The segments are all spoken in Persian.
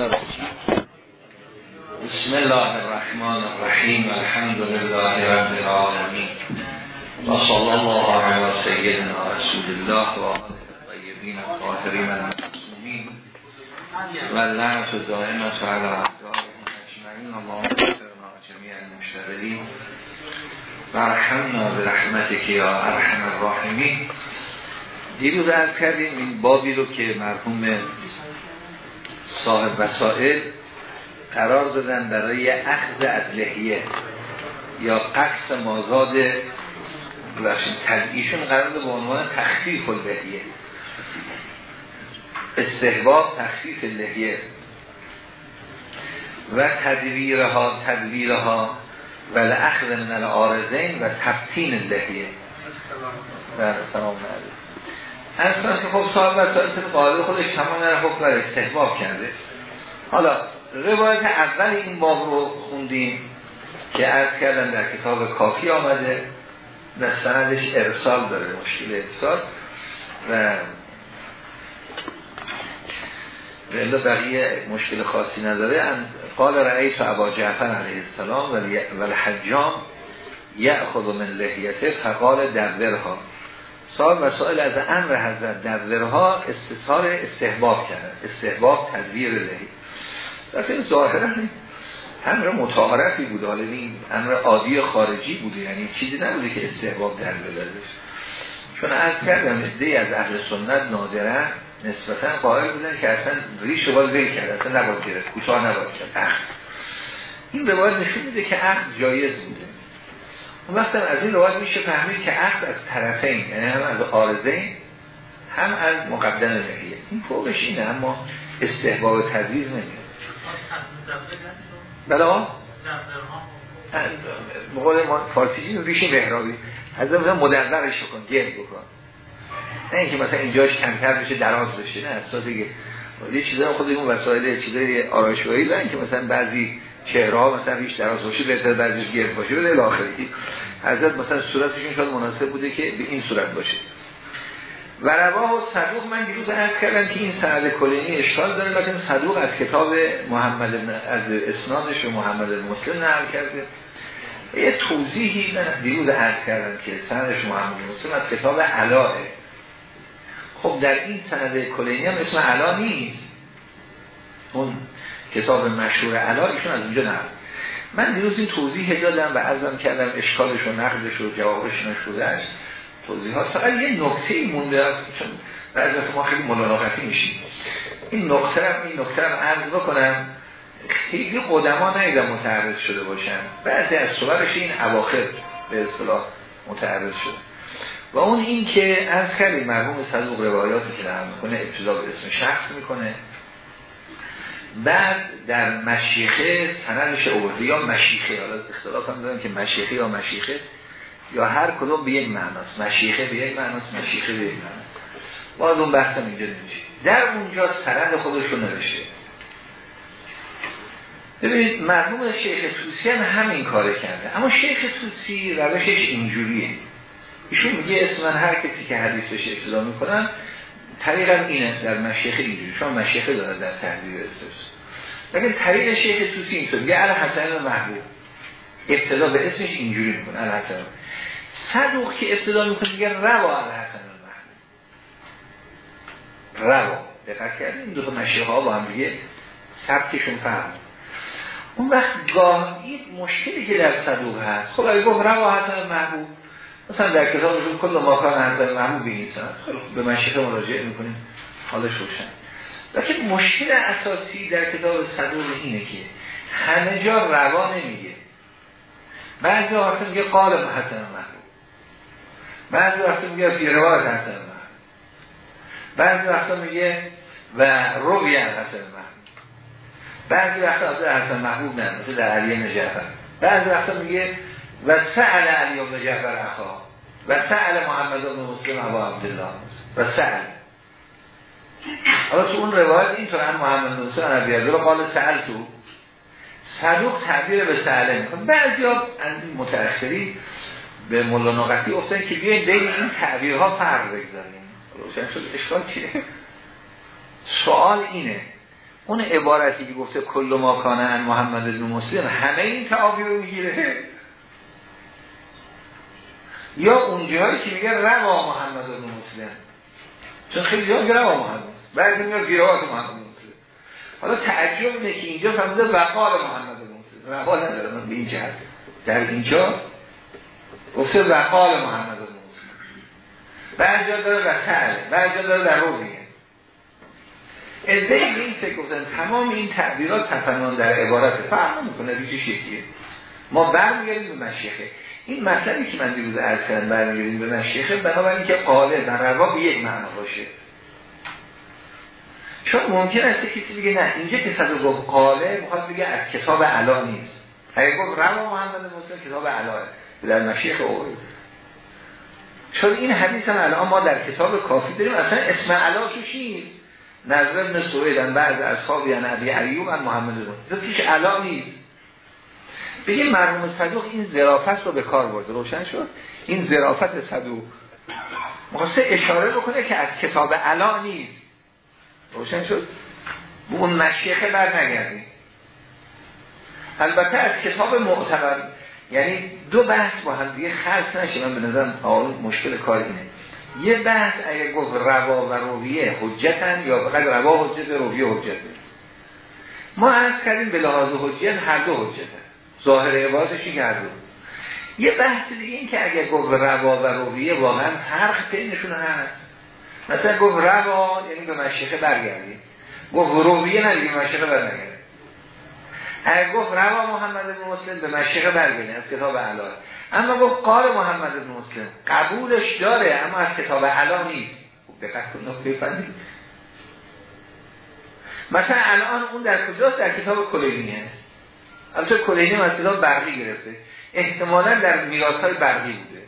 بسم الله الرحمن الرحیم. الحمد لله رب العالمین. و صلی الله علی سیدنا رسول الله و آله الطیبین الطاهرین المعصومین. و لعنت دائمت علی اعدائهم اجمعین. اللهم اغفر جمیع المشتغلین و ارحمنا برحمتک یا ارحم الراحمین. دیروز عرض کردیم این بابی رو که مرحوم صاحب وسائل قرار دادن برای اخذ از لحیه یا قصد مازاد تدعیشون قرار به عنوان تخفیف لحیه. استحباب تخفیف لحیه و تدویرها تدویرها و لأخذ من الارزین و تبتین لحیه. در سلام علیکم. اصلا که خب صاحب وسائل قاعده خودش تمام در حکم بر استحباب کرده. حالا روایت اول این باب رو خوندیم که عرض کردن در کتاب کافی آمده در سندش ارسال داره مشکل ارسال. و رلا بقیه مشکل خاصی نداره. قال رئیس عبا جعفر علیه السلام ولی حجام یأخذ من لحیته فقال دبرها صاحب مسائل از امر حضرت دبرها استثار استحباب کردن استحباب تدبیر لحی لیکن ظاهرا امر متعارفی بود. حالا این امر عادی خارجی بوده یعنی چیزی نبوده که استحباب در بلدش چون از کردم ادهی از اهل سنت نادره نسبتا قائل بودن که اصلا ریش رو باید ویل کرد اصلا نباید گرفت کوتاه نباید کرد. اخت این روایت نشون میده که اخت جایز بوده. اون وقت از این روایت میشه فهمید که اخت از طرفین یعنی هم از آرزین هم از مقدم نهیه. این فوقش اینه اما استحباب تدریز نمیده بلا بقول ما فارسی ریش مهرابی از مثلا مدورش کن گل بکن. نه اینکه مثلا اینجاش کمتر بشه دراز بشه نه. اساسه که یه چیزا خود اون وسایل چیزای آرایشگاهی دارن که مثلا بعضی چهره ها مثلا ریش دراز باشه بهتر بعضیش گرد باشه بده الاخری حضرت مثلا صورتشون شاید مناسب بوده که به این صورت باشه. و رواه و صدوق من دیروز عرض کردم که این سند کلینی اشکال داره لیکن صدوق از کتاب محمد از اسنادش و محمد مسلم نقل کرده. یه توضیحی دیروز عرض کردم که سندش محمد مسلم از کتاب علاه خب در این سند کلینی هم اسم علا نیست. اون کتاب مشهور علا ایشون از اونجا نقل من دیروز این توضیح دادم و عرضم کردم اشکالش و نقدش و جوابش نشودهش توضیحات فقط یه نکته مونده چون بعضی ما خیلی ملاقاتی میشیم. این نکته هم این نکته هم عرض بکنم خیلی قدما نیدم متعرض شده باشن بعضی از صورتش این اواخر به اصطلاح متعرض شده. و اون این که از خیلی مرحوم صدوق روایاتی که می‌کنه ابتدا به اسم شخص می‌کنه. بعد در مشیخه سندش اوورده یا مشیخه حالا اختلاف هم دارم که مشیخه یا مشیخه یا هر کدوم به یک معناست. مشیخه به یک معناست مشیخه به یک معناست. باید اون بحثم اینجا نمیشه. در اونجا سند خودش رو نوشته. ببینید مرحوم شیخ توسی هم همین کار کرده. اما شیخ توسی روشش اینجوریه. ایشون میگه اسم من هر کسی که حدیث بشه ابتدا می‌کنن طریقم اینه در مشیخه اینجوری. شما مشیخه داره در تحضیر استرس. لیکن طریق شیخ توسی اینطور. میگه ال حسن محبوب. ابتدا به اسمش اینجوری می‌کنه حسن صدوق که ابتدا می‌کنه میگه روا ال حسن محبوب. روا. دقت کردیم این دو تا مشیخه ها با هم دیگه سبکشون فهم. اون وقت گاه یک مشکلی که در صدوق هست خب اگه گفت روا حسن محبوب مثلا در کتابشون کل ماکان حضر محمود بینیسن به مشیخه مراجعه می‌کنیم. حالش روشن. لیکن مشکل اساسی در کتاب صدور اینه که همه جا روا نمیگه. بعضی وقت میگه قال حسن محمود بعضی وقت میگه فی حسن محمود بعضی وقت میگه و روی حسن محمود بعضی وقت از حسن محمود نه در علی نجفر بعضی وقت میگه و سأل علی بن جعفر اخا و سأل محمد بن مسلم ابا عبدالله و سأل. حالا تو اون روایت اینطور هم محمد بن مسلم ابی عبدالله قال سأل تو. صدوق تعبیر به سأله میکن بعضی ها متأخری به مولا نقطی افتن که بیاین بین این تعبیرها فرق بگذاریم. روشن شد اشکال چیه؟ سوال اینه. اون عبارتی که گفته کل ما کانه محمد بن مسلم همه این تعابیر رو می‌گیره. یا اون جایی که میگه روا محمد بن مسلم. چون خیلی جا میگه روا محمد. بعد میگه گیروات محمد بن مسلم. حالا تعجب اینه که اینجا فهمیده وقال محمد بن مسلم. روا نداره من به این جهت. در اینجا گفته وقال محمد بن مسلم. جا داره وقال جا داره در رویه ازده این فکر گفتن تمام این تعبیرات تفنان در عبارت. فهم می‌کنه ریشه شکلیه. ما برمیگردیم به مشیخه. این مطلبی که من دیروز عرض کردم برمیگردیم به مشیخه بنابراین که قاله و روا به یک معنا باشه. چون ممکن است کسی بگه نه اینجا که صدو گفت قاله می‌خواد بگه از کتاب علا نیست. اگه گفت روا محمد مسلم کتاب علاه در مشیخ اولی چون این حدیث هم الان ما در کتاب کافی داریم. اصلا اسم علا توش نیست. نظر ابن سویدن بعد اصحاب یعنی عبی عیوب محمد رسول توش علا نیست. بگیم مرحوم صدوق این ظرافت رو به کار برده. روشن شد؟ این ظرافت صدوق. مخواسته اشاره بکنه که از کتاب علا نیست. روشن شد؟ به اون مشیخه بر نگردیم البته از کتاب معتبر یعنی دو بحث با هم دیگه خلط نشه. من به نظرم مشکل کار اینه. یه بحث اگر گفت روا و رویه حجتن یا فقط روا حجت رویه حجت نیست. ما عرض کردیم به لحاظ حجت هر دو حجتن. ظاهر عبادش این هر دو یه بحث دیگه این که اگر گفت روا و رویه واقعا فرق بینشون هست. مثلا گفت روا یعنی به مشیخه برگردیم گفت رویه نه دیگه مشیخه برنگردیم اگر گفت روا محمد بن مسلم به مشیخه برگردیم از کتاب علایه اما گفت قال محمد بن مسلم. قبولش داره اما از کتاب علا نیست. خوب دقت کن نقطه مثلا الان اون در کجاست؟ در کتاب کلینیه البته کلینی کتاب برقی گرفته. احتمالا در میراث های برقی بوده.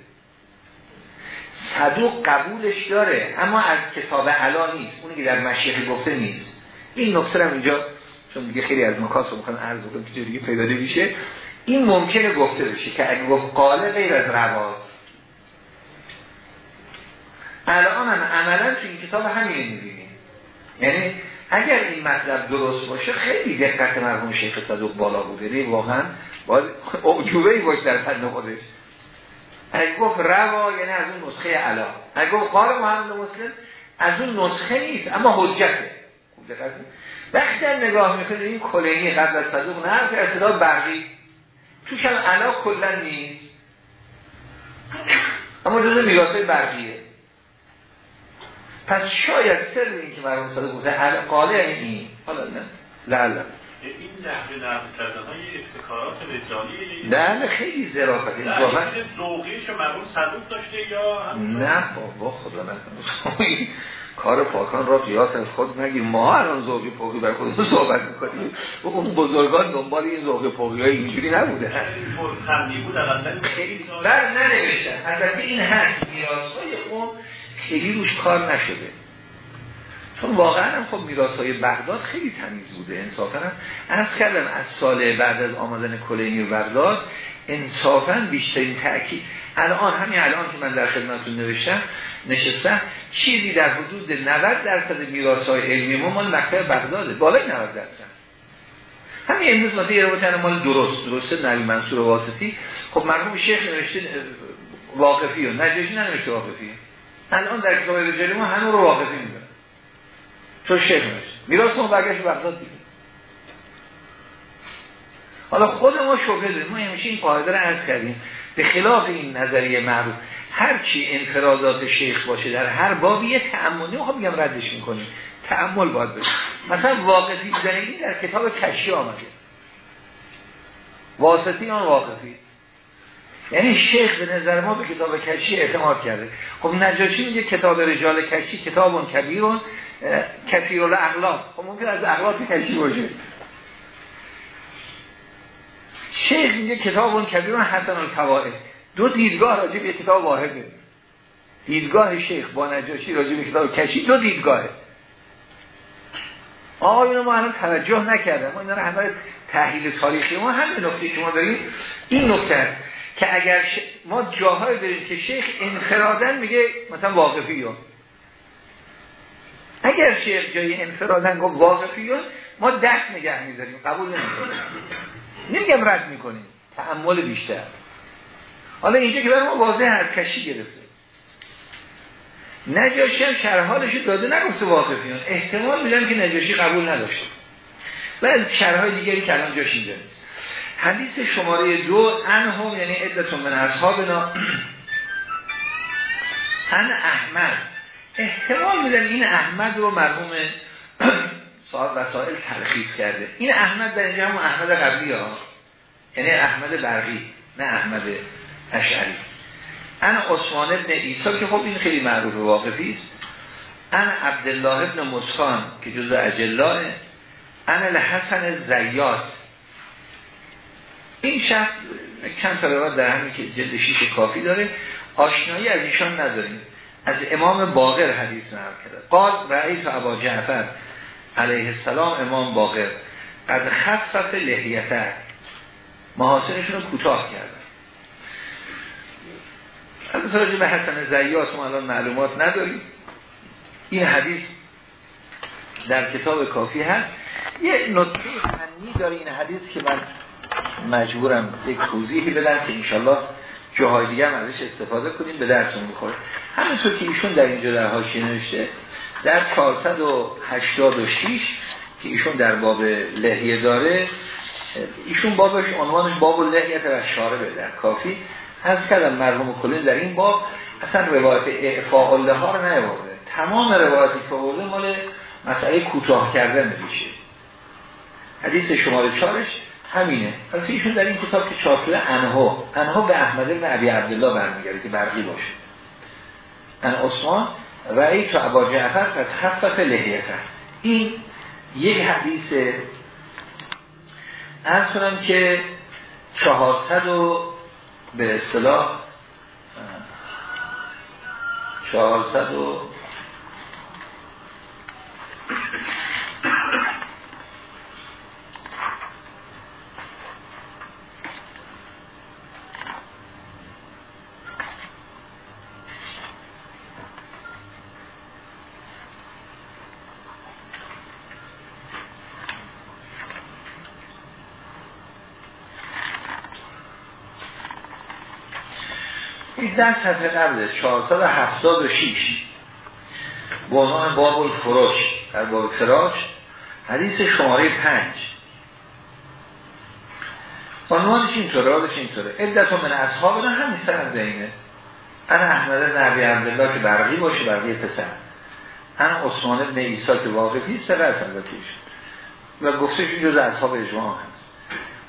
صدوق قبولش داره اما از کتاب علا نیست. اونی که در مشیخ گفته نیست. این نکته هم اینجا چون دیگه خیلی از مکاس رو می‌خوان عرض بکنم که دیگه پیدا میشه این ممکنه گفته بشه که اگه گفت قاله غیر از رواز. الان هم عملا تو این کتاب همین می‌بینیم. یعنی اگر این مطلب درست باشه خیلی دقت مرحوم شیخ صدوق بالا بوده یعنی واقعا باید اعجوبه ای باشه در فن خودش. اگه گفت روا یعنی از اون نسخه علا. اگه گفت قال محمد مسلم از اون نسخه نیست اما حجته. وقتی نگاه می‌کنید این کلینی قبل از صدوق نه که اصطلاح برقی. توش هم علا کلا نیست. اما جزء میراث برقیه. پس شاید سر این که مرحوم صادق بوده قاله این حالا نه. لعلا این نحوه نقل کردن های ابتکارات رجالی نه خیلی ظرافت. این واقعا ذوقیش مرحوم صدوق داشته یا نه بابا خدا نکنه. کار پاکان را قیاس از خود نگیم ما الان ذوقی پاکی بر خودمون صحبت می‌کنیم. و اون بزرگان دنبال این ذوق پاکی های اینجوری نبوده. خیلی بر ننوشتن. البته این هست میراث های اون خیلی روش کار نشده. چون واقعا هم خب میراث های بغداد خیلی تمیز بوده. انصافا هم از کردم از سال بعد از آمدن کلینی و بغداد انصافا بیشترین تأکید الان همین الان که من در خدمتتون نوشتم نشستم چیزی در حدود 90 درصد میراث های علمی ما مال مکتب بغداده. بالای 90 درصد. همین امروز مثلا یه روایت مال درست. درسته؟ نبی منصور واسطی. خب مرحوم شیخ نوشته واقفی و نجاشی ننوشته واقفی؟ الان در کتاب رجالی ما همون رو واقفی می‌دونن چون شیخ نوشته میراث ما برگشت بغداد دیگه. حالا خود ما شبه داریم. ما همیشه این قاعده رو عرض کردیم. به خلاف این نظریه معروف هر چی انفرادات شیخ باشه در هر بابی یه تعملی خب میگم ردش می‌کنیم. تعمل باید بشه مثلا واقفی زنگی در کتاب کشی آمده. واسطی آن واقفی. یعنی شیخ به نظر ما به کتاب کشی اعتماد کرده. خب نجاشی میگه کتاب رجال کشی کتاب کبیرون کثیر الاخلاق خب ممکن از اخلاق کشی باشه. شیخ میگه کتاب اون کبیرون حسن الفوائد دو دیدگاه راجع به کتاب واحده. دیدگاه شیخ با نجاشی راجع به کتاب کشی دو دیدگاهه. اینو ما الان توجه نکردم. ما اینا رو همه تحلیل تاریخی ما همه نکته که ما داریم این نکته است. که اگر ش... ما جاهای داریم که شیخ انفرادن میگه مثلا واقفی اگر شیخ جای انفرادن گفت واقفی ما دست نگه می‌ذاریم قبول نمی‌کنیم. نمیگم رد می‌کنیم تعمل بیشتر. حالا اینجا که برای ما واضح از کشی گرفته. نجاشی هم شرحالش داده نگفته واقفیان احتمال میدم که نجاشی قبول نداشته. و از شرحال دیگری که الان جاش اینجا نیست. حدیث شماره دو انهم یعنی عدتون من اصحابنا ان احمد. احتمال میدن این احمد رو مرحوم صاحب وسائل تلخیص کرده. این احمد در اینجا همون احمد قبلی ها. یعنی احمد برقی نه احمد اشعری. ان عثمان ابن ایسا که خب این خیلی معروف واقفی است. ان عبدالله ابن مسخان که جزء اجلاه ان الحسن زیاد. این شخص چند تا در همین که جلد شیش کافی داره آشنایی از ایشان نداریم. از امام باقر حدیث نقل کرده. قال رأیت ابا جعفر علیه السلام امام باقر. قد خفف لحیته. محاسنشون رو کوتاه کرده. از راجع به حسن زیات ما الان معلومات نداریم. این حدیث در کتاب کافی هست. یه نکته فنی داره این حدیث که من مجبورم یک توضیحی بدم که انشالله جاهای دیگه هم ازش استفاده کنیم به درتون بخوره همینطور که ایشون در اینجا در حاشیه نوشته در 486 که ایشون در باب لحیه داره ایشون بابش عنوانش باب لحیت و شاربه در کافی. از کردم مرحوم کلین در این باب اصلا روایت اعفاق الله ها رو تمام روایتی که آورده مال مسئله کوتاه کردن میشه. حدیث شماره چارش همینه. البته ایشون در این کتاب که چاپ شده انها انها به احمد بن ابی عبدالله برمیگرده که برقی باشه. ان عثمان ای تو ابا جعفر از خفف لحیت این یک حدیث ارز کنم که چهارصد و به اصطلاح چهارصد و در صفحه قبل 476 به عنوان باب الفراش. در باب فراش حدیث شماره 5 عنوانش اینطوره رادش اینطوره. عدت من اصحاب نه همین سند بینه. انا احمد نبی عبدالله که برقی باشه برقی پسر. انا عثمان ابن ایسا که واقفی سقه از و گفتش این جز اصحاب اجماع هست.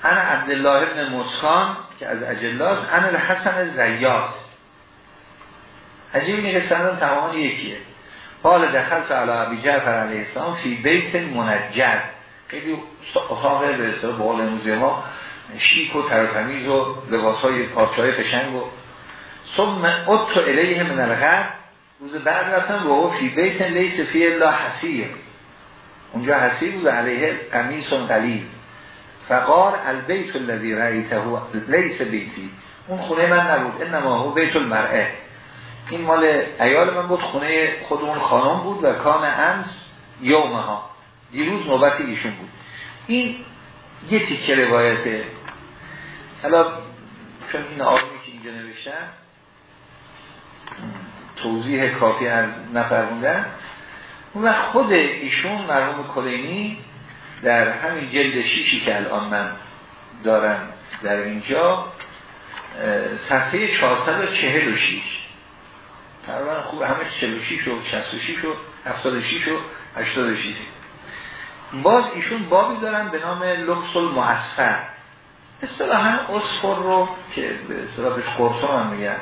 انا عبدالله ابن مسخان که از اجلاس انا الحسن زیاد. عجیب اینه که سندم تماما یکیه. حال دخل علی ابی جعفر علیه السلام فی بیت منجد خیلی اتاق به اصطلاح بقول امروزی ما شیک و ترتمیز و لباس های پارچه قشنگ و ثم اتو الیه من الغرب روز بعد رفتم و فی بیت لیس فی الله حسیر. اونجا حسیر بود علیه قمیس و قلیل. فقار البیت الذی رأیته لیس بیتی. اون خونه من نبود انما هو بیت المرعه. این مال ایال من بود خونه خودمون خانم بود و کان امس یومه ها دیروز نوبت ایشون بود. این یه تیکه روایته حالا چون این آقایی که اینجا نوشتن توضیح کافی از نفرموندن و خود ایشون مرحوم کلینی در همین جلد شیشی که الان من دارم در اینجا صفحه 446 تقریبا خوب. همه 46 و 66 و 76 و 86 باز ایشون بابی دارن به نام لبس المعصفر اصطلاحا اصفر رو که به اصطلاح بهش خورسون هم میگن.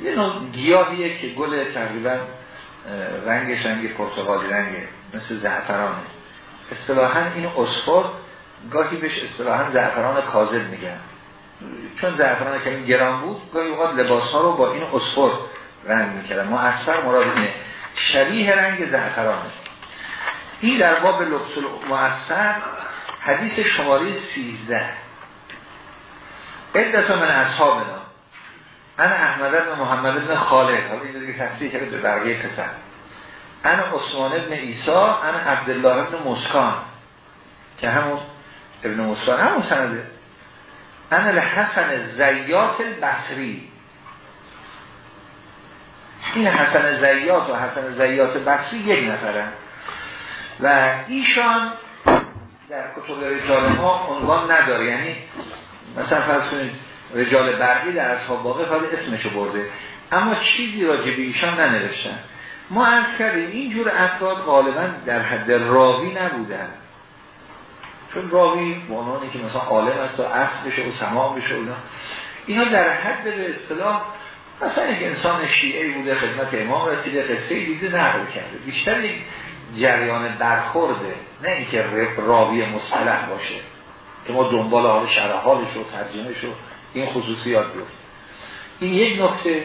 یه نوع گیاهیه که گل تقریبا رنگش رنگ پرتغالی رنگه مثل زعفرانه. اصطلاحا این اصفر گاهی بهش اصطلاحا زعفران کاذب میگن. چون زعفران این گران بود گاهی اوقات لباس ها رو با این اصفر رنگ می‌کردن. مؤثر مراد اینه. شبیه رنگ زعفرانه. این در باب لبس مؤثر حدیث شماره 13 عدت من اصحابنا انا احمد بن محمد بن خالد. حالا این دیگه تفسیر کرده به برقیه پسر. انا عثمان بن ایسا انا عبدالله بن مسکان. که همون ابن مصفان همون سنده. انا الحسن زیات البصری. این حسن زیات و حسن زیات بصری یک نفرن. و ایشان در کتب رجال ما عنوان نداره. یعنی مثلا فرض کنید رجال برقی در اصحاب واقع فقط اسمشو برده. اما چیزی راجع به ایشان ننوشتن. ما از کردیم اینجور افراد غالبا در حد راوی نبودن. چون راوی به که مثلا عالم است و اصل بشه و سماع بشه اینا. اینا در حد به اصطلاح مثلا یک انسان شیعه بوده خدمت امام رسیده قصه دیده نقل کرده. بیشتر یک جریان برخورده نه اینکه راوی مصطلح باشه که ما دنبال حال شرح حالش و ترجمه و این خصوصیات بیفت این یک نکته.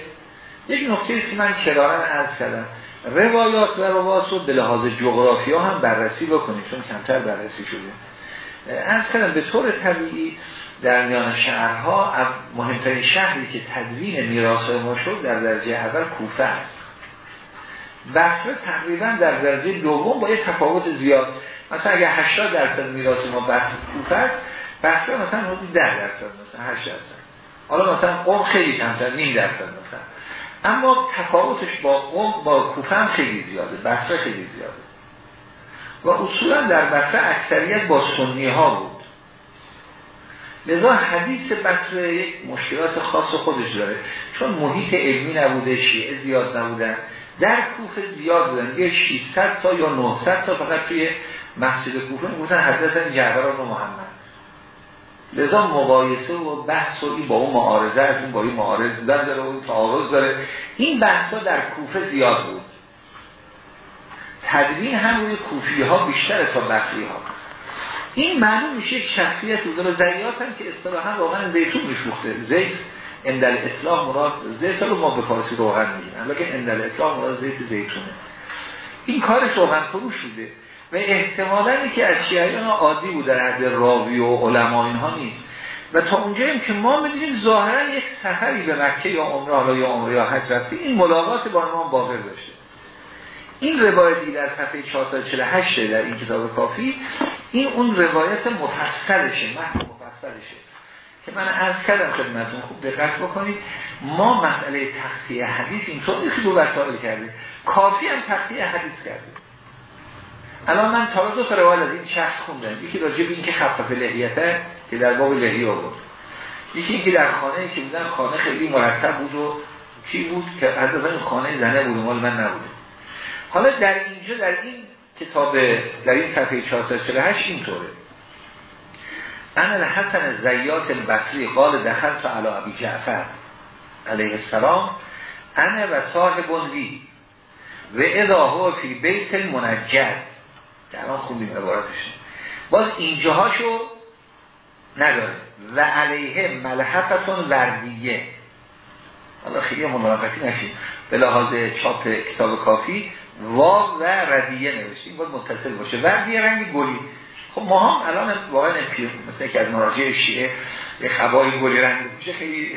یک نکته که من کرارن عرض کردم. روایات و روایات رو به لحاظ جغرافی ها هم بررسی بکنید چون کمتر بررسی شده. از کردم به طور طبیعی در میان شهرها مهمترین شهری که تدوین میراث ما شد در درجه اول کوفه است. بصره تقریبا در درجه دوم با یه تفاوت زیاد. مثلا اگر 80 درصد میراث ما بس کوفه است بصره مثلا حدود 10 درصد مثلا 8 درصد. حالا مثلا قوم خیلی کمتر نیم درصد مثلا. اما تفاوتش با قوم با کوفه هم خیلی زیاده بصره خیلی زیاده. و اصولا در بصره اکثریت با سنی ها بود. لذا حدیث بصره یک مشکلات خاص خودش داره. چون محیط علمی نبوده شیعه زیاد نبودن در کوفه زیاد بودن. یه 600 تا یا 900 تا فقط توی مسجد کوفه می‌گفتن حضرت جعفر و محمد. لذا مقایسه و بحث و با اون معارضه از این با این معارض داره و تعارض داره. این بحثا در کوفه زیاد بود. تدوین هم روی کوفی ها بیشتر تا بصری ها این معلوم میشه یک شخصیت بود و زیات هم که اصطلاحا واقعا زیتون میشوخته زیت اندل اصلاح مراد زیت رو ما به فارسی روغن میگیم لیکن اندل اصلاح مراد زیت زیتونه. این کارش روغن فروش شده و احتمالا که از شیعیان عادی بود در حد راوی و علما اینها نیست. و تا اونجاییم که ما می‌دونیم ظاهرا یک سفری به مکه یا عمره یا عمره یا حج رفته این ملاقات با ما باقر داشته. این روایتی در صفحه 448 در این کتاب کافی این اون روایت مفصلشه متن مفصلشه. که من عرض کردم خدمتون خوب دقت بکنید. ما مسئله تخصیه حدیث اینطور نیست دو وسائل کرده. کافی هم تخصیه حدیث کرده. الان من تا دو تا روایت از این شخص خوندم. یکی راجع به اینکه خفف لحیته که در باب لحیه آورد. یکی اینکه در خانه که بودن خانه خیلی مرتب بود و چی بود؟ که از این خانه زنه بود مال من نبوده. حالا در اینجا در این کتاب در این صفحه 448 اینطوره. انا الحسن زیات البصری قال دخلت علی ابی جعفر علیه السلام انا و صاحب لی و اذا هو فی بیت المنجد که الان خوندیم عبارتش. باز اینجاهاشو نداره. و علیه ملحفتون وردیه. حالا خیلی منافقی نشید به لحاظ چاپ کتاب کافی. واو و ردیه نوشتیم باید متصل باشه. وردیه رنگ گلی. خب ما هم الان واقعا مثل که از مراجع شیعه یه خبای گلی رنگ میشه خیلی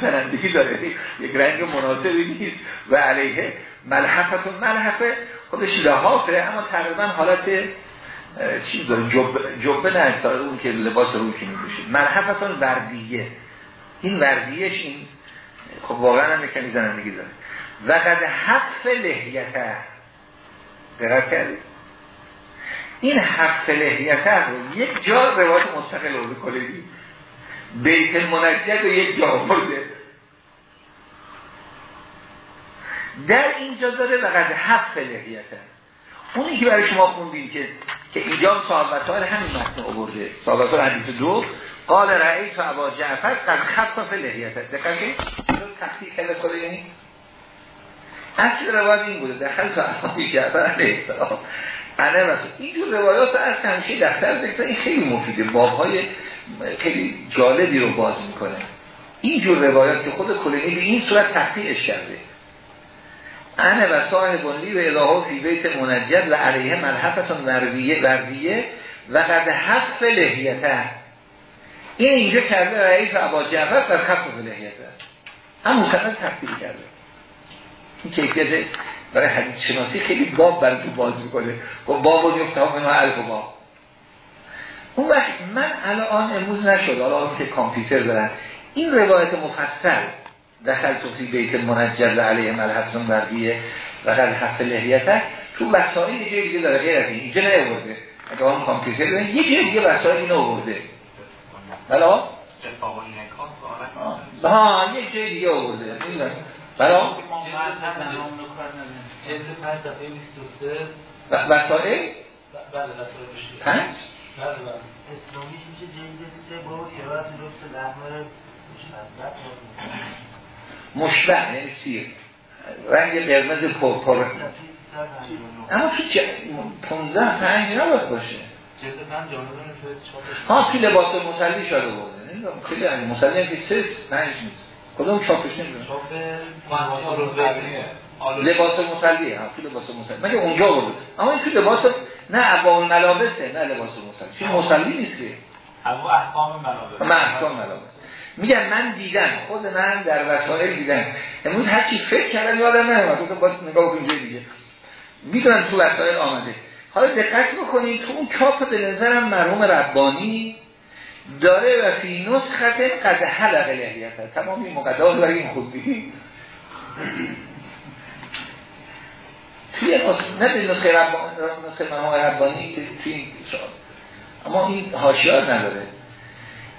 تنندگی داره. یک رنگ مناسبی نیست. و علیه ملحفتون ملحفه خودش لحافه اما تقریبا حالت چیز داره. جبه, جبه نه اون که لباس روی که میگوشید ملحفتون وردیه. این وردیهش این خب واقعا هم کمی زنندگی داره. و قد حف لحیته دقت کردید این حف لحیته رو یک جا روایت مستقل رو کلیدی. بیت المنجد رو یک جا آورده. در اینجا داره و قد حف لحیته اونی که برای شما خوندیم که که اینجا صاحب وسائل همین متن آورده. صاحب وسائل حدیث دو. قال رئیس و عبا جعفر قد خط لحیته دقیقه که تخصیح کله یعنی اصل روایت این بوده دخل تو اصحابی جعفر علیه السلام. انا رسول اینجور روایات از همیشه دفتر ذکر این خیلی مفیده. بابهای خیلی جالبی رو باز می‌کنه. اینجور روایات که خود کلینی به این صورت تحقیقش کرده. انا و صاحب لی و الهه فی بیت منجد و علیه ملحفتون وردیه وردیه و قد حف لحیته. این اینجا کرده رئیس عبا جعفر قد حف لحیته. هم مصنف تحقیق کرده. این کیفیت برای حدیث شناسی خیلی باب برای تو باز می‌کنه. و باب و نیفته ها منها الف باب اون وقت من الان امروز نشد حالا که کامپیوتر دارن. این روایت مفصل دخل تو فی بیت منجل علیه ملحسن وردیه و قد حف لحیته تو وسائل یه دیگه داره غیر از این. اینجا نیورده اگه آن کامپیوتر دارن یه جای دیگه وسائل اینو آورده. بلا؟ ها یه جای دیگه آورده. وسائل؟ بله. وسائل؟ پنج؟ بله بله اسلامیش میشه جلد سه با قرائت لطف الاحمر مشبه یعنی سیر رنگ قرمز پرپر اما تو چه 15 پنج نباید باشه. ها توی لباس مسلی شده بوده نمی‌دونم خیلی مسلی هم که سه پنج نیست. کدوم چاپش نمی‌دونم لباس ها توی لباس مسلی. مگه اونجا بود؟ اما این توی لباس نه عوام ملابسه نه لباس مسلی. چون مسلی نیست که. احکام ملابس من احکام ملابس میگم من دیدم خود من در وسایل دیدم. امروز هر چی فکر کردم یادم نمیاد تو باید نگاه کنید دیگه. می‌دونم تو وسایل آمده. حالا دقت بکنید تو اون کاپ به نظرم مرحوم ربانی داره و فی نسخت قد حلق لحیت تمام این مقدار برای این خوبی. توی نه نسخه ربانی نسخه ربانی توی این اما این حاشیات نداره.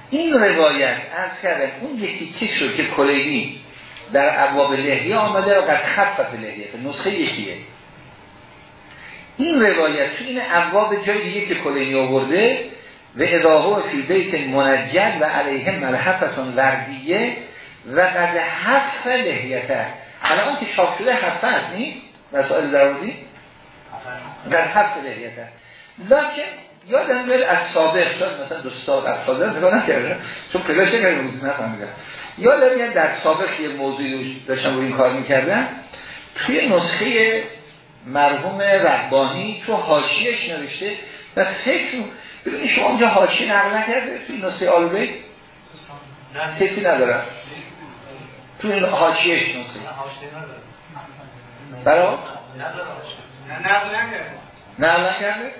این روایت از کردم اون یکی کش رو که کلینی در ابواب لحیه آمده و قد خفت لحیه نسخه یکیه. این روایت تو این ابواب جای دیگه که کلینی آورده و اداهو فی بیت منجد و علیه ملحفتون وردیه و قد حف لحیته. الان که چاپ شده هست نیست مسائل دروازی قد حف لحیته. لکن یادم میاد از سابق شد مثلا دو سال از سابق نگاه نکردم چون نکردم روزی نفهمیدم. یادم میاد در سابق یه موضوعی داشتم رو این کار می‌کردم. توی نسخه مرحوم ربانی تو حاشیهش نوشته و فکر ببینید شما اونجا حاشیه نقل نکرده توی نسخه آلوبیت فکری ندارم توی این حاشیهش نسخه. برای؟ نقل نکرده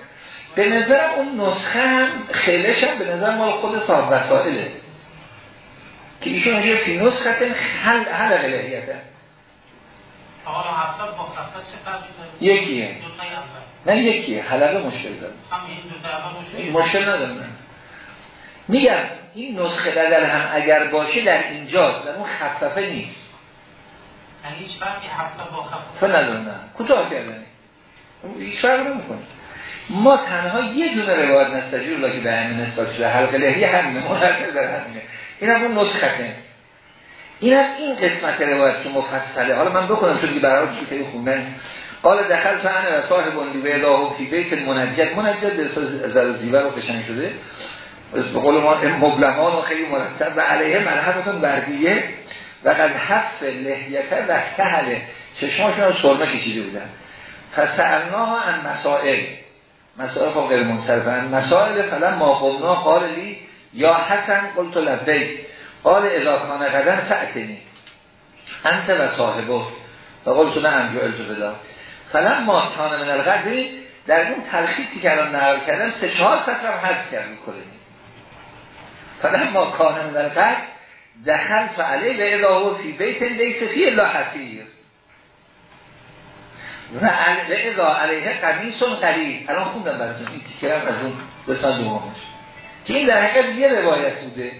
به نظرم اون نسخه هم خیلش هم به نظر مال خود صاحب وسائله. که ایشون اونجا فی نسخه حل حل غلیهیته یکیه. نه یکیه حلقه مشکل داره. مشکل نداره. میگم این نسخه بدل هم اگر باشه در اینجاست در اون خففه نیست. هیچ فرقی هفته با خففه. نداره نه. کوتاه کردنی. هیچ فرق نمی‌کنه. ما تنها یه دونه روایت نستجیر الله که به همین نسبت شده حلق لحیه همینه منحصر در همینه. این هم اون نسخته این هم این قسمت روایت که مفصله. حالا من بکنم چون که برای چی خوندن قال دخل فعنه و صاحب به الله فی بیت منجد. منجد به زر زیور رو قشنگ شده. به قول ما مبلمان و خیلی مرتب و علیه مرحبتون بردیه. و قد حف لحیته و سهله چشماشون رو سرمه کشیده بودن. فسرناها ان مسائل. مسائل خب غیر منصرفن مسائل فلن ما قمنا قال یا حسن قلت لبیک. قال اذا کان قدن فعتنی انت و صاحبه. و قلت نه انجا التو بدا. فلن ما کان من القدری در اون تلخیصی که الان نقل کردن سه چهار سطر هم حد کرد می‌کنه فلن ما کان من القدر دخل فعلی و اذا فی بیت لیس فی الا حسیر و اذا علیه قمیسون قلیل. الان خوندم براتون این تیکرم از اون بسان دومش. که این در حقیقت یه روایت بوده.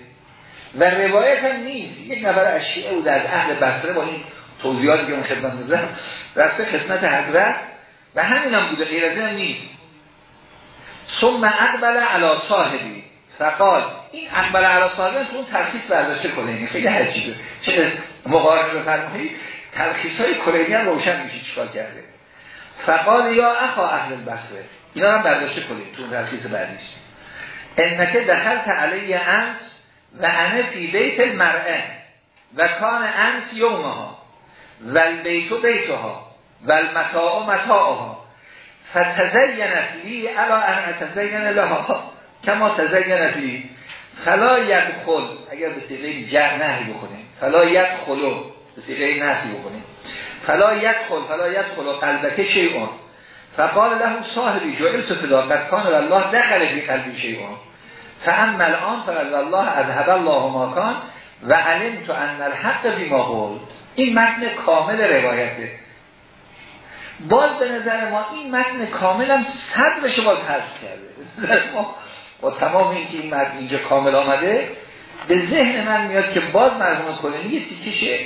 و روایت هم نیست. یک نفر از شیعه بود از اهل بصره با این توضیحاتی که اون خدمت نزدم رفته خدمت حضرت و همین هم بوده غیر از هم نیست. ثم اقبل علی صاحبی. فقال این اقبل علی صاحبی تو اون ترخیص برداشته کنه خیلی عجیبه. چه مقارنه رو فرمایید تلخیص های کلینی هم روشن میشه چیکار کرده. فقال یا اخا اهل البصره اینا هم یادداشت کنید تو تلخیص بعدیش. انک دخلت علی امس و انا فی بیت المرأه و کان امس یومها و البیت بیتها. و المتاع متاعها. فتزینت لی علی ان اتزین لها. کما تزینت لی. فلا یدخل. اگر به صیغه جه نهی بکنیم فلا یدخلو به سیغه نهی بکنیم فلا یدخل. فلا یدخل قلبک شیعون فقال له صاحبی جعل ستدا قد کان الله دخل فی قلبی شیعون فهم الان فقط والله از هب الله ماکان و علم تو ان الحق فی ما قول. این متن کامل روایته. باز به نظر ما این متن کامل هم صدرش باز حذف کرده ما با تمام این که این متن اینجا کامل آمده به ذهن من میاد که باز مرحوم کلینی یه تیکشه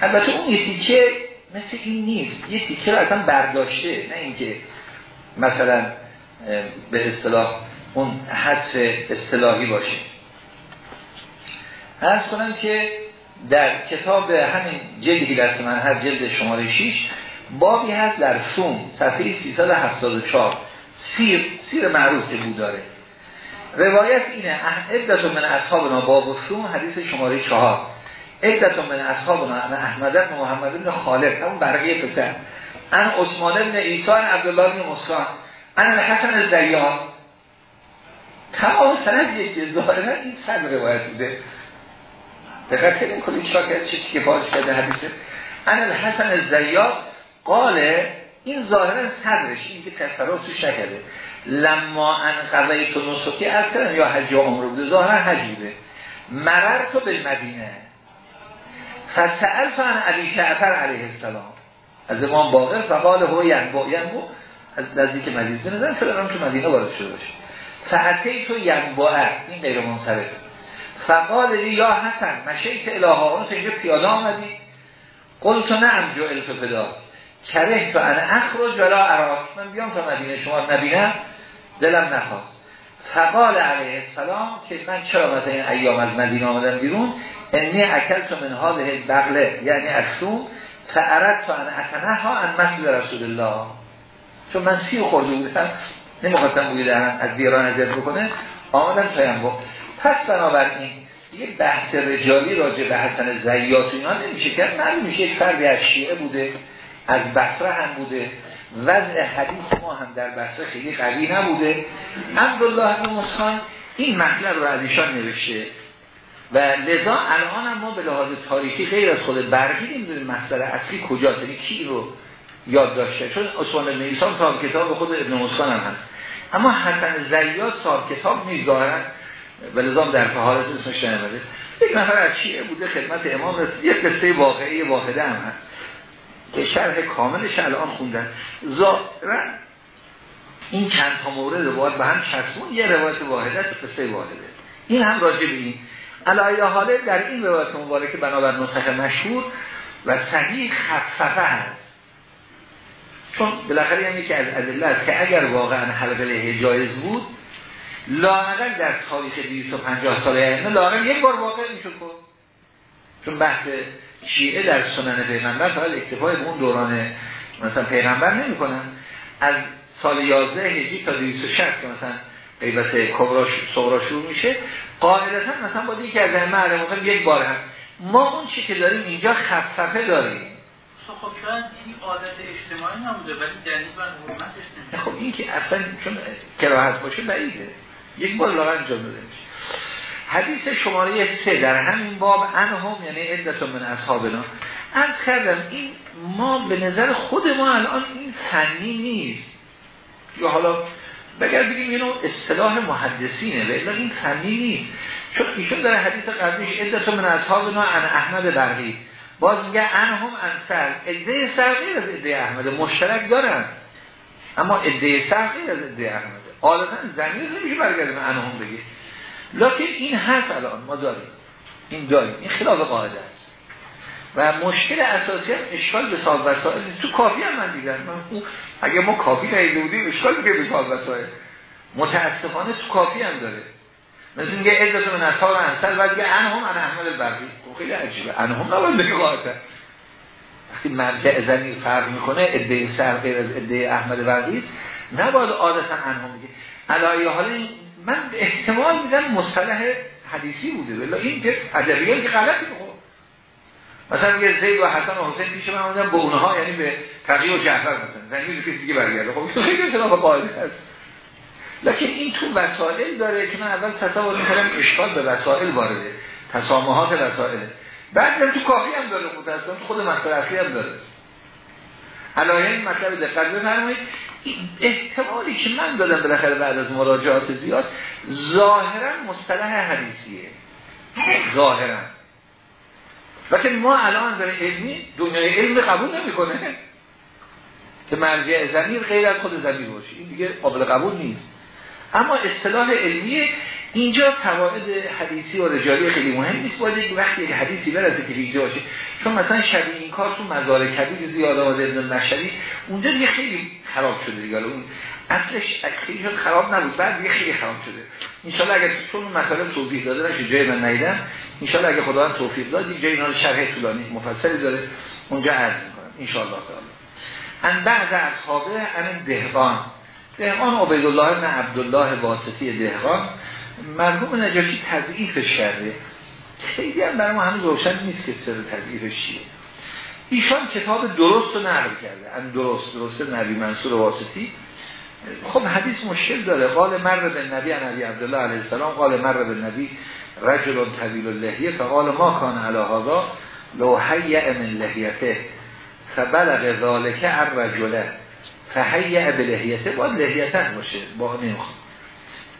البته اون یه تیکه مثل این نیست. یه تیکه رو اصلا برداشته نه اینکه مثلا به اصطلاح اون حذف اصطلاحی باشه. ارز کنم که در کتاب همین جلدی دست من هر جلد شماره 6 بابی هست در سوم صفحه 374 سیر سیر معروف بود داره. روایت اینه عدت من اصحابنا باب و سوم حدیث شماره 4 عدت من اصحابنا احمد بن محمد بن خالد همون برقیه پسر. ان عثمان بن عیسی عبدالله بن مسکان ان الحسن الزیاد تمام سند یکی ظاهرا این صد روایت بوده. دقت کردیم کلی شاکر چیزی که باز کرده حدیثه. ان الحسن الزیاد قاله این ظاهرا صدرش این که تصرف توش نکرده لما ان قضای تو نسخی اصلا یا حج عمر بوده ظاهرا حج بوده مرر تو به مدینه. فسأل فان علی جعفر علیه السلام. از امام باقر فقال هو ینبو. ینبو از نزدیک مدینه. بنظرم شده تو مدینه وارد شده باشه. فعتی تو ینبوه این غیر منصرف فقال یا حسن مشیت الهه اون اینجا پیاده آمدی. قل تو نه جو الف فدا. کره تو انا اخرج ولا اراک من بیام تا مدینه. شما نبینم دلم نخواست. فقال علیه السلام که من چرا مثلا این ایام از مدینه آمدم بیرون؟ انی تو من حاله بغله یعنی اکسوم فعرد تو انا اتنه ها ان مسجد رسول الله. چون من سی خورده بودم نمی‌خواستم بوده از بیران ازت بکنه. آمدم تایم با پس بنابراین دیگه بحث رجالی راجع به حسن زیات و اینا نمیشه کرد. معلوم میشه یک فردی از شیعه بوده. از بصره هم بوده. وضع حدیث ما هم در بصره خیلی قوی نبوده. عبدالله بن مسخان این مطلب رو از ایشان نوشته. و لذا الان ما به لحاظ تاریخی غیر از خود برقی نمی‌دونیم مصدر اصلی کجاست یعنی کی رو یاد داشته. چون عثمان بن ایسان صاحب کتاب خود ابن مسخان هم هست. اما حسن زیاد صاحب کتاب نیز و لذا در فهارس اسمش نمیده یک نفر از چیه بوده خدمت امام رسید. یک قصه واقعی واحده هم هست. که شرح کاملش الان خوندن. ظاهرا این چند تا مورد باید به هم چسبون. یه روایت واحده است قصه واحده. این هم راجع به این. علایه حاله در این روایت مبارکه بنابر نسخه مشهور و صحیح خففه هست. چون بالاخره هم یکی از ادله است که اگر واقعا حلقه جایز بود لاغل در تاریخ 250 ساله ائمه لاغل یک بار واقع می‌شد. چون بحث شیعه در سنن پیغمبر فقط اکتفای به اون دوران مثلا پیغمبر نمی‌کنن. از سال 11 هجری تا 260 که مثلا قیبت کبرا صغرا شروع میشه. قاعدتا مثلا با یکی از ائمه مثلا یک بار هم. ما اون چی که داریم اینجا خففه داریم. خب شاید این عادت اجتماعی نبوده ولی دلیل بر حرمتش خب این که اصلا چون کراهت باشه بعیده. یک بار لاغر انجام داده میشه. حدیث شماره سه در همین باب انهم یعنی عدت من اصحابنا از کردم این ما به نظر خود ما الان این فنی نیست. یا حالا بگر بگیم اینو اصطلاح محدثینه و این فنی نیست. چون ایشون در حدیث قبلیش عدت من اصحابنا ان احمد برقی. باز میگه انهم ادعای سر. غیر از ادعای احمد. مشترک دارن. اما ادعای سر از ادعای احمد. عادتا زمین نمیشه برگرده به انهم بگه. لکن این هست الان ما داریم. این داریم. این خلاف قاعده است. و مشکل اساسی اشکال به صاحب وسائل تو کافی هم من دیدم. اگه ما کافی نیده بودیم اشکال میگه به صاحب وسائل متاسفانه تو کافی هم داره. مثل اینکه عزت من اصحاب انصر و دیگه انهم ان احمد البرقی. خب خیلی عجیبه. انهم نباید بگه قاعده. وقتی مرجع زنی فرق می‌کنه ادعای سر غیر از ادعای احمد برقی نباید عادتا انهم بگه. علایه حال من احتمال میدم مصطلح حدیثی بوده ولی این که ادبیات که غلطی بخور مثلا یه زید و حسن و حسین پیش من آمدن به اونها یعنی به تقی و جعفر مثلا. زنی که دیگه برگرده. خب خیلی خلاف قاعده هست. لکن این تو وسائل داره که من اول تصور می‌کردم اشکال به وسائل وارده تسامحات وسائل. بعد تو کافی هم داره متاسفانه تو خود مسئله هم داره. علایه این مطلب دقت بفرمایید. احتمالی که من دادم بالاخره بعد از مراجعات زیاد ظاهرا مصطلح حدیثیه. ظاهرا. و ما الان در علمی دنیای علم قبول نمی‌کنه. که مرجع زمیر غیر از خود زمیر باشه. این دیگه قابل قبول نیست. اما اصطلاح علمی اینجا فواید حدیثی و رجالی خیلی مهم نیست. باید یک وقتی یک حدیثی برسه که اینجا باشه. چون مثلا شبیه این کار تو مزار کبیر زیاد آمده ابن مشری اونجا دیگه خیلی خراب شده دیگه. اون اصلش خیلی خراب نبود. بعد دیگه خیلی خراب شده. انشالله اگر چون مطالب توضیح داده نشه جای من نیدم. انشالله اگر خداوند توفیق داد جای اینا رو شرح طولانی مفصلی داره. اونجا عرض می‌کنم. انشالله تعالی. ان بعض اصحابه ان دهقان. دهقان عبیدالله ابن عبدالله واسطی دهقان. مرحوم نجاشی تضعیفش کرده خیلی هم برای ما همین روشن نیست که سر تضعیفش چیه ایشان کتاب درست رو نقل کرده. ان درست درست نبی منصور واسطی. خب حدیث مشکل داره. قال مر به نبی نبی عبدالله علیه السلام قال مر به نبی رجل طویل اللحیه فقال ما کان علی هذا لو حیع من لحیته فبلغ ذالک الرجله فحیع به لحیته باید لحیته باشه. با نمی‌خواد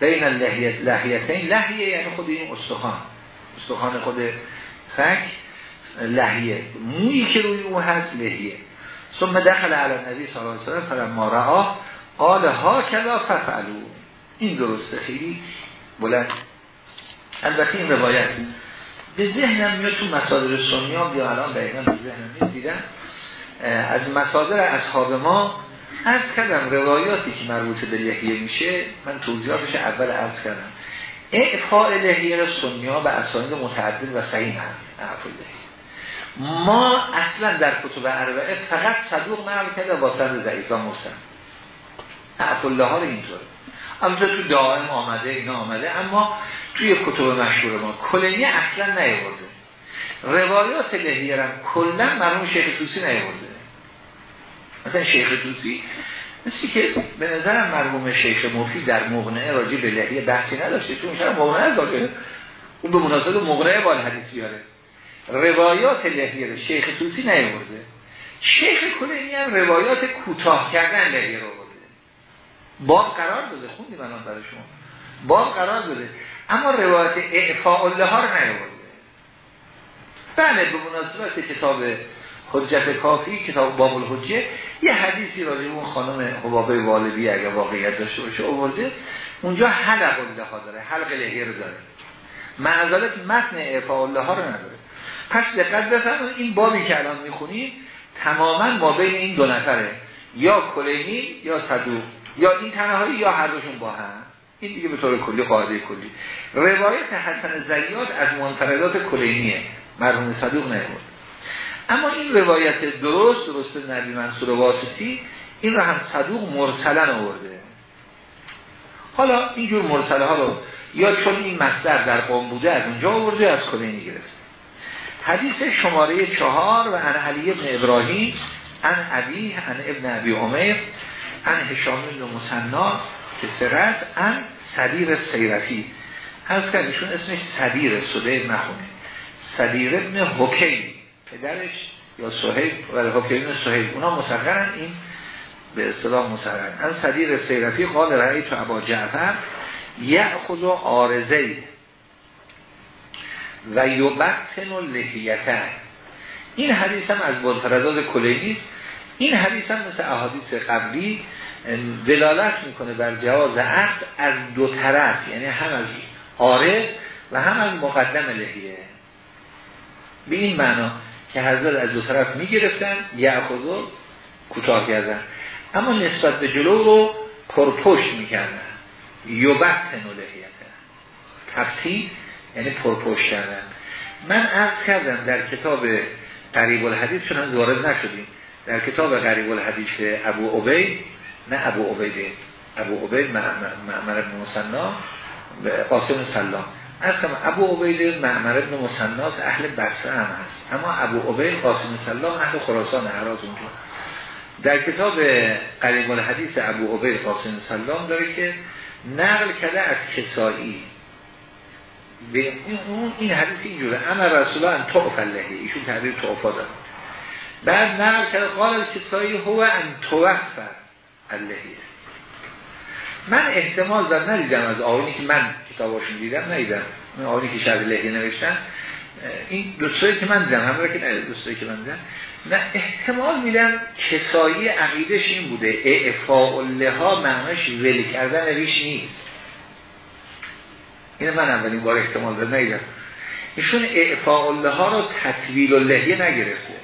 بین لحیتین. لحیه یعنی خود این استخوان. استخوان خود فک لحیه. مویی که روی او هست لحیه. ثم دخل علی نبی صلی الله علیه وسلم فلما رآه قال ها کلا ففعلو این درسته خیلی بلند. البته این روایت. به ذهنم میاد تو مصادر سنی یا الان دقیقا به ذهنم نیست دیدم. از مصادر اصحاب ما از کردم روایاتی که مربوط به لحیه میشه من توضیحاتش اول عرض کردم. اعفاء لحیه سنیا به اسانید متعدد و صحیح هم ما اصلا در کتب اربعه فقط صدوق نقل کرده با سند ضعیف و مرسل. اعفالله ها اینطوره. اما تو دائم آمده اینا آمده اما توی کتب مشهور ما کلینی اصلا نیورده. روایات لحیه هم کلا مرموم شیخ توسی نیورده. مثلا شیخ توسی مثل که به نظرم مرموم شیخ مفید در مغنعه راجع به لحیه بحثی نداشته چون شما مغنعه داره اون به مناسبت مغنعه بال حدیث بیاره روایات لحیه رو شیخ توسی نیورده شیخ کلینی هم روایات کوتاه کردن لحیه رو برده باب قرار داده خوندی من برای شما. باب قرار داده. اما روایت اعفاء الله ها رو نیورده بله به مناسبت کتاب حجت کافی کتاب باب الحجه یه حدیثی را اون خانم حبابه والدی اگر واقعیت داشته باشه آورده. اونجا حلق الله داره حلق لحیه رو داره. معذالت متن اعفاء الله ها رو نداره. پس دقت بفرمایید این بابی که الان می‌خونید تماما ما بین این دو نفره. یا کلینی یا صدوق. یا این تنهایی یا هر دوشون با هم. این دیگه به طور کلی قاعده کلی. روایت حسن زیاد از منفردات کلینیه. مرحوم صدوق نیورد اما این روایت درست درست نبی منصور واسطی این رو هم صدوق مرسلن آورده. حالا اینجور مرسله ها رو یا چون این مصدر در قوم بوده از اونجا آورده از کلینی گرفت حدیث شماره چهار و ان علی ابن ابراهیم ان عبی ان ابن عبی عمر ان هشام ابن مسنا که سرت ان صدیر سیرفی. از کردشون اسمش صدیر صدیر نخونه صدیر ابن حکیم. پدرش یا صحیب و حکیم صحیب اونا مسقرن این به اصطلاح مسقرن از صدیر سیرفی قال رأی تو عبا جعفر یأخذ آرزه و یبطن و لحیتن این حدیث هم از منفردات کلینی این حدیث هم مثل احادیث قبلی دلالت می‌کنه بر جواز عقد از دو طرف یعنی هم از آرز و هم از مقدم لحیه. به این معنا که حضرت از دو طرف می‌گرفتن یعخذو کوتاه کردن. اما نسبت به جلو رو پرپشت می‌کردن. یوبتن و لحیتن تفتید یعنی پرپشت کردن. من عرض کردم در کتاب قریب الحدیث چون هم وارد نشدیم در کتاب قریب الحدیث ابو عبید نه ابو عبید ابو عبید معمر ابن مصنا قاسم سلام. از ابو عبید معمر ابن مصناس اهل بصره هم هست. اما ابو عبید قاسم سلام اهل خراسان حراز اونجا. در کتاب قریب الحدیث ابو عبید قاسم سلام داره که نقل کرده از کسایی به این, این حدیث اینجوره. اما رسول ان تعف اللهی ایشون تعبیر تعفا داره بعد نقل کرد قال کسایی هو ان توفر اللهیه من احتمال دار ندیدم از آقایی که من کتاباشون دیدم ندیدم. آقایی که شرح لحیه نوشتن این دوستایی که من دیدم همه که نه دوستایی که من دیدم نه احتمال میدم کسایی عقیدش این بوده. اعفاء لها معناش ول کردن ریش نیست. این من اولین بار احتمال دار ندیدم. ایشون اعفاء لها رو تطویل لحیه نگرفته.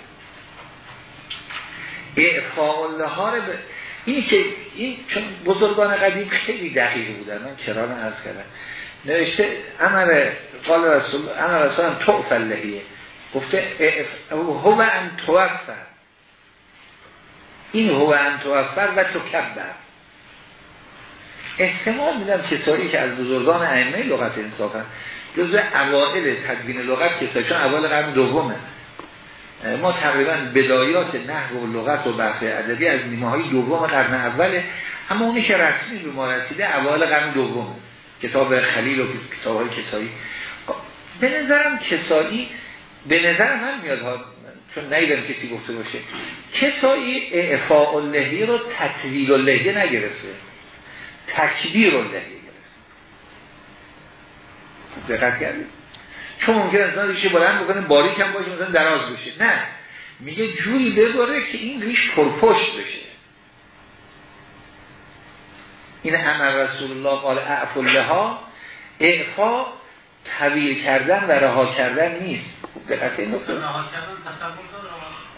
اعفاء لها رو این که این چون بزرگان قدیم خیلی دقیق بودن من کرام عرض کردم؟ نوشته امر قال رسول امر رسول هم توف اللهیه گفته هو ان توفر این هو ان توفر و تو کبر احتمال میدم کسایی که از بزرگان ائمه لغت انصافن جزء اوائل تدوین لغت کسایی چون اول قرن دومه. ما تقریبا بدایات نحو و لغت و بحث ادبی از نیمه های دوم قرن اوله اما اونی که رسمی به ما رسیده اول قرن دومه کتاب خلیل و کتاب های کسایی. به نظرم کسایی به نظر من میاد ها چون نیدم کسی گفته باشه کسایی اعفاء اللهی رو تطویل اللهی نگرفته. تکبیر اللهی گرفته دقت کردید؟ چون ممکن است ریشه بلند بکنه باریک هم باشه مثلا دراز بشه نه میگه جوری بباره که این ریش پرپشت بشه این همه رسول الله قال اعفو لها اعفا طویل کردن و رها کردن نیست دقت این نکته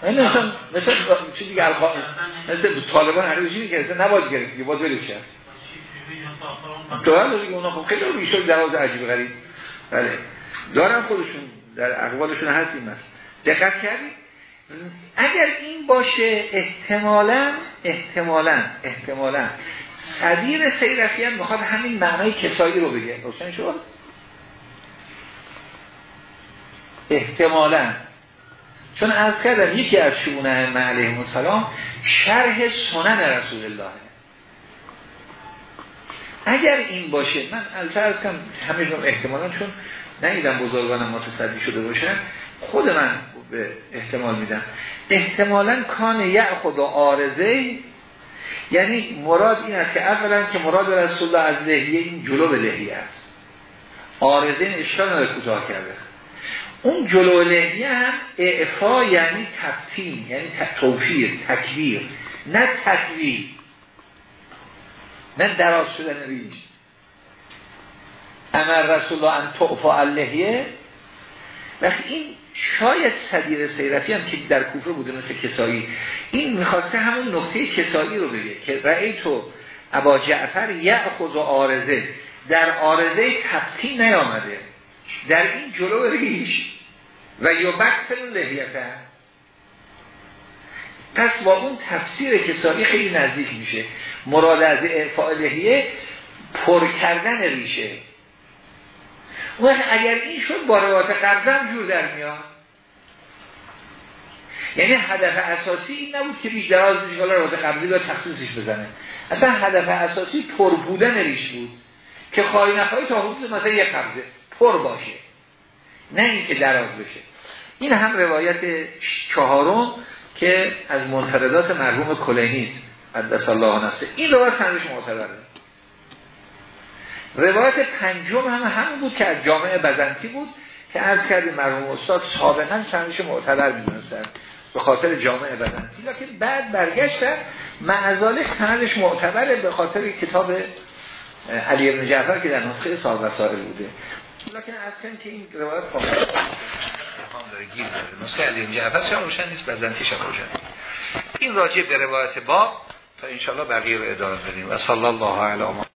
مثلا مثلا چی دیگه الخواه مثل طالبان هر چیزی که اصلا نباید گرفت دیگه باید ولش کرد تو دیگه اونا خب خیلی ریشه دراز عجیب غریب بله دارن خودشون در اقوالشون هست این مثل دقت کردید اگر این باشه احتمالا احتمالا احتمالا صدیر سیرفی هم می‌خواد همین معنای کسایی رو بگه. روشن شد؟ احتمالا. چون از کردم یکی از شعون علیه السلام شرح سنن رسول الله. اگر این باشه من الفرض کم همه احتمالا چون نیدم بزرگانم متصدی شده باشن خود من به احتمال میدم. احتمالا کان یعخد و آرزه یعنی مراد این است که اولا که مراد رسول الله از لحیه این جلو به لحیه است. آرزه این اشکال نداره کوتاه کرده. اون جلو لحیه هم اعفا یعنی تبتین یعنی توفیر تکبیر. نه تکبیر. نه دراز شدن ریش. امر رسول الله ان تعفا اللحیه وقتی این شاید صدیر سیرفی هم که در کوفه بوده مثل کسایی این می‌خواسته همون نقطه کسایی رو بگه که رأی تو ابا جعفر یعخذ و آرزه در آرزه تبتی نیامده. در این جلو ریش. و یا بکتر لحیته. پس با اون تفسیر کسایی خیلی نزدیک میشه. مراد از اعفاء لحیه پر کردن ریشه. و اگر این شد با روایت قبضم جور در میاد. یعنی هدف اساسی این نبود که ریش دراز حالا روایت قبضی باید تخصیصش بزنه. اصلا هدف اساسی پر بودن ریش بود که خواهی نخواهی تا حدود مثلا یک قبضه پر باشه نه اینکه دراز بشه. این هم روایت چهارم که از منفردات مرحوم کلینی قدس الله نفسه. این روایت سندش معتبره. روایت پنجم هم همون بود که از جامعه بزنتی بود که از کردیم مرحوم استاد سابقا سندش معتبر می‌دونستن به خاطر جامعه بزنتی. لیکن بعد برگشتن معذالک سندش معتبره به خاطر کتاب علی ابن جعفر که در نسخه سال وسائل بوده. لیکن اصلا که این روایت خواهد نسخه علی ابن جعفر این راجع به روایت باب تا انشاءالله بقیه رو ادامه بدیم. و صلی الله علیه